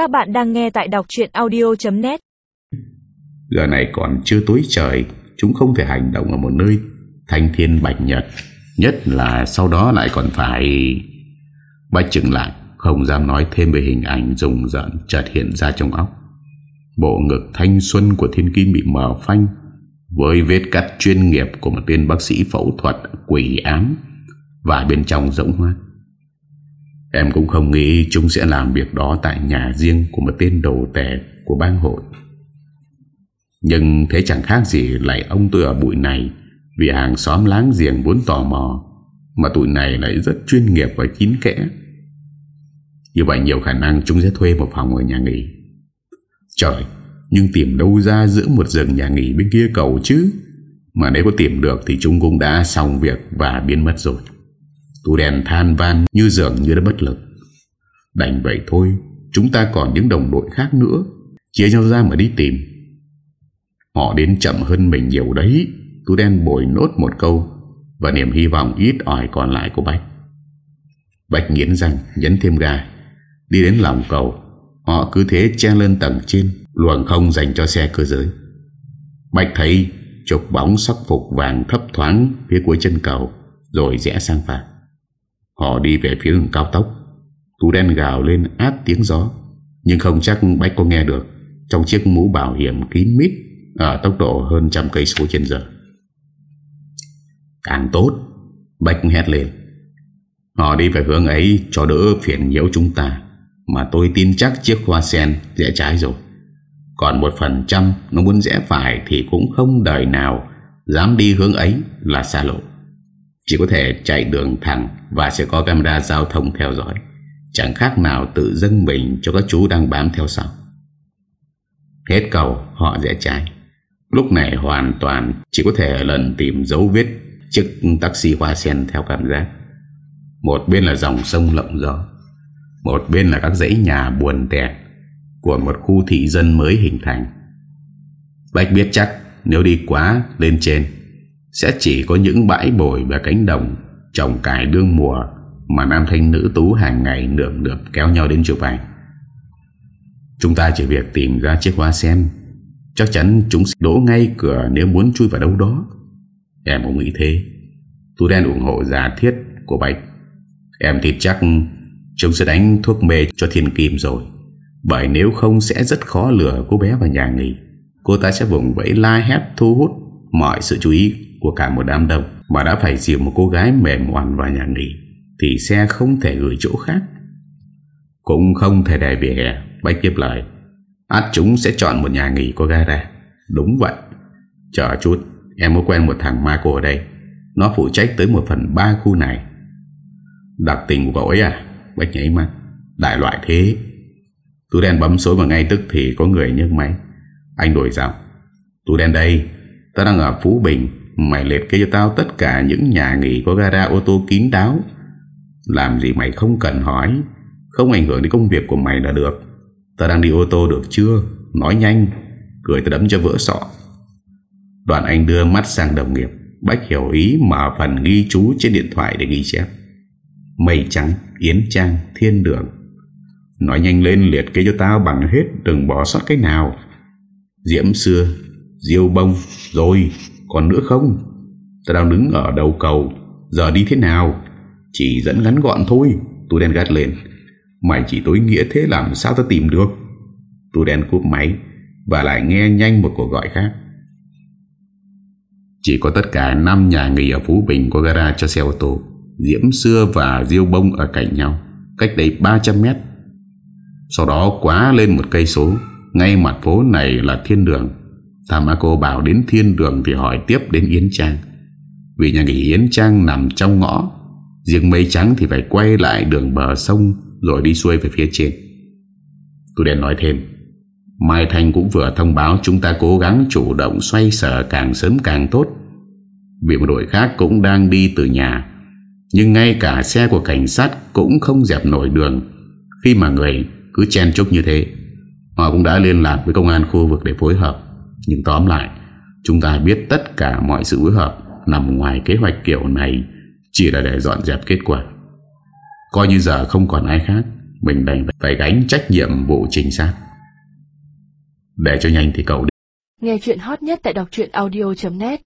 Các bạn đang nghe tại đọc chuyện audio.net Giờ này còn chưa tối trời, Chúng không thể hành động ở một nơi Thanh thiên bạch nhật, Nhất là sau đó lại còn phải. Bách chừng lại Không dám nói thêm về hình ảnh rùng rợn chợt hiện ra trong óc. Bộ ngực thanh xuân của thiên kim bị mở phanh, Với vết cắt chuyên nghiệp Của một tên bác sĩ phẫu thuật quỷ ám Và bên trong rỗng hoang Em cũng không nghĩ chúng sẽ làm việc đó tại nhà riêng của một tên đầu tè của bang hội. Nhưng thế chẳng khác gì lại ông tôi ở bụi này vì hàng xóm láng giềng vốn tò mò mà tụi này lại rất chuyên nghiệp và kín kẽ. Như vậy nhiều khả năng chúng sẽ thuê một phòng ở nhà nghỉ. Trời, nhưng tìm đâu ra giữa một rừng nhà nghỉ bên kia cầu chứ? Mà nếu có tìm được thì chúng cũng đã xong việc và biến mất rồi. Tù đèn than van như dường như đã bất lực. Đành vậy thôi, Chúng ta còn những đồng đội khác nữa. Chia nhau ra mà đi tìm. Họ đến chậm hơn mình nhiều đấy. Tú đen bồi nốt một câu, Và niềm hy vọng ít ỏi còn lại của Bách. Bách nghiến răng, Nhấn thêm ga. Đi đến lòng cầu, Họ cứ thế che lên tầng trên, Luồng không dành cho xe cơ giới. Bạch thấy Chục bóng sắc phục vàng thấp thoáng Phía cuối chân cầu, Rồi rẽ sang phải. Họ đi về phía đường cao tốc. Tú đen gào lên át tiếng gió. Nhưng không chắc Bách có nghe được. Trong chiếc mũ bảo hiểm kín mít, Ở tốc độ hơn trăm cây số trên giờ. Càng tốt, Bách hét lên. Họ đi về hướng ấy cho đỡ phiền nhiễu chúng ta, Mà tôi tin chắc chiếc hoa sen rẽ trái rồi. Còn một phần trăm Nó muốn rẽ phải Thì cũng không đời nào Dám đi hướng ấy là xa lộ chỉ có thể chạy đường thẳng Và sẽ có camera giao thông theo dõi. Chẳng khác nào tự dâng mình Cho các chú đang bám theo sau. Hết cầu họ rẽ trái. Lúc này hoàn toàn Chỉ có thể lần tìm dấu vết Chiếc taxi hoa sen theo cảm giác. Một bên là dòng sông lộng gió, Một bên là các dãy nhà buồn tẹt Của một khu thị dân mới hình thành. Bách biết chắc, Nếu đi quá, lên trên sẽ chỉ có những bãi bồi và cánh đồng, trồng cải đương mùa mà nam thanh nữ tú hàng ngày nượm nượm kéo nhau đến chụp ảnh. Chúng ta chỉ việc tìm ra chiếc hoa sen. Chắc chắn chúng sẽ đổ ngay cửa nếu muốn chui vào đâu đó. Em cũng nghĩ thế. Tú đen ủng hộ giả thiết của Bạch. Em thì chắc chúng sẽ đánh thuốc mê cho thiên kim rồi. Bởi nếu không sẽ rất khó lừa cô bé vào nhà nghỉ. Cô ta sẽ vùng vẫy la hét thu hút mọi sự chú ý của cả một đám đông mà đã phải dìu một cô gái mềm hoàn vào nhà nghỉ, thì xe không thể gửi chỗ khác. Cũng không thể để về hè. Bách tiếp lời, Át, chúng sẽ chọn một nhà nghỉ có gara. Đúng vậy. Chờ chút, Em có quen một thằng Michael ở đây. Nó phụ trách tới một phần ba khu này. Đặc tình của cậu ấy à? Bách nhảy mắt. Đại loại thế. Tú đen bấm số và ngay tức thì có người nhấc máy. Anh đổi giọng. Tú đen đây Ta đang ở Phú Bình. Mày liệt kê cho tao tất cả những nhà nghỉ có gara ô tô kín đáo. Làm gì mày không cần hỏi Không ảnh hưởng đến công việc của mày là được. Tao đang đi ô tô được chưa? Nói nhanh Cười tao đấm cho vỡ sọ. Đoạn anh đưa mắt sang đồng nghiệp. Bách hiểu ý mở phần ghi chú trên điện thoại để ghi chép. Mây trắng, Yến Trang, Thiên Đường. Nói nhanh lên liệt kê cho tao bằng hết Đừng bỏ sót cái nào. Diễm xưa Diêu bông Rồi còn nữa không? Ta đang đứng ở đầu cầu, Giờ đi thế nào? Chỉ dẫn ngắn gọn thôi Tôi đen gắt lên. Mày chỉ tối nghĩa thế làm sao ta tìm được? Tôi đen cúp máy Và lại nghe nhanh một cuộc gọi khác. Chỉ có tất cả 5 nhà nghỉ ở Phú Bình Có gara cho xe ô tô, Diễm Xưa và Diêu Bông ở cạnh nhau, Cách đây 300 mét. Sau đó quá lên một cây số, Ngay mặt phố này là thiên đường. Tamako bảo đến thiên đường Thì hỏi tiếp đến Yến Trang. Vì nhà nghỉ Yến Trang nằm trong ngõ, Riêng mây trắng thì phải quay lại đường bờ sông Rồi đi xuôi về phía trên. Tôi đèn nói thêm, Mai Thanh cũng vừa thông báo Chúng ta cố gắng chủ động xoay sở Càng sớm càng tốt, Vì một đội khác cũng đang đi từ nhà. Nhưng ngay cả xe của cảnh sát Cũng không dẹp nổi đường. Khi mà người cứ chen chúc như thế, Họ cũng đã liên lạc với công an khu vực để phối hợp nhưng tóm lại, Chúng ta biết tất cả mọi sự phối hợp Nằm ngoài kế hoạch kiểu này Chỉ là để dọn dẹp kết quả. Coi như giờ không còn ai khác, Mình đành phải gánh trách nhiệm vụ trình sát. Để cho nhanh thì cậu Nghe chuyện hot nhất tại đọc audio.net